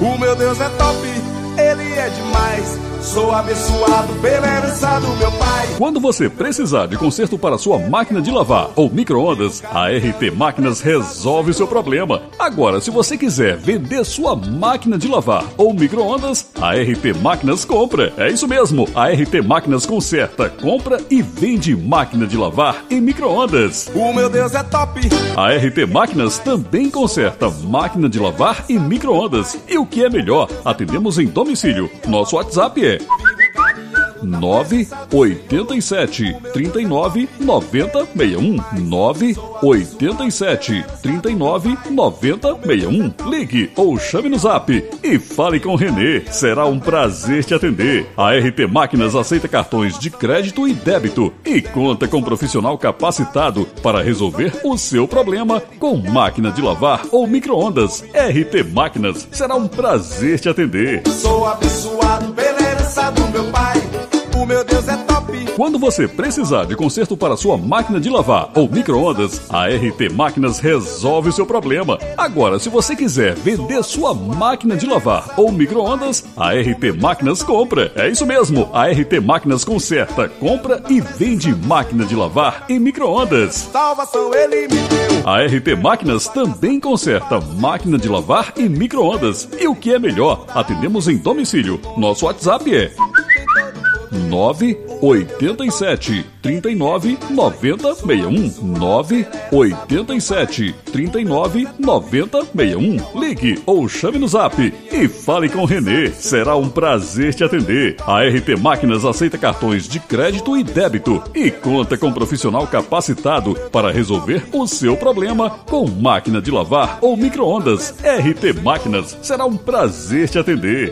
O meu Deus é top, ele é demais. Sou abençoado pela herança do meu pai. Quando você precisar de conserto para sua máquina de lavar ou micro-ondas, a RT Máquinas resolve o seu problema. Agora, se você quiser vender sua máquina de lavar ou micro-ondas, a RT Máquinas compra. É isso mesmo, a RT Máquinas conserta, compra e vende máquina de lavar e micro-ondas. O meu Deus é top. A RT Máquinas também conserta máquina de lavar e micro-ondas. E o que é melhor, atendemos em domicílio. Nosso WhatsApp é 987 39 90 61 987 39 90 61 Ligue ou chame no zap e fale com o Renê. Será um prazer te atender. A RT Máquinas aceita cartões de crédito e débito e conta com profissional capacitado para resolver o seu problema com máquina de lavar ou micro-ondas. RT Máquinas será um prazer te atender. Sou abençoado pela herança do meu pai. Meu Deus é top. Quando você precisar de conserto para sua máquina de lavar ou micro-ondas, a RT Máquinas resolve o seu problema. Agora, se você quiser vender sua máquina de lavar ou micro-ondas, a RT Máquinas compra. É isso mesmo, a RT Máquinas conserta, compra e vende máquina de lavar e micro-ondas. Salvação ele me deu. A RT Máquinas também conserta máquina de lavar e micro-ondas. E o que é melhor, atendemos em domicílio. Nosso WhatsApp é 987 39 90 61 987 39 90 61 Ligue ou chame no zap e fale com o Renê. Será um prazer te atender. A RT Máquinas aceita cartões de crédito e débito e conta com um profissional capacitado para resolver o seu problema com máquina de lavar ou micro-ondas. RT Máquinas será um prazer te atender.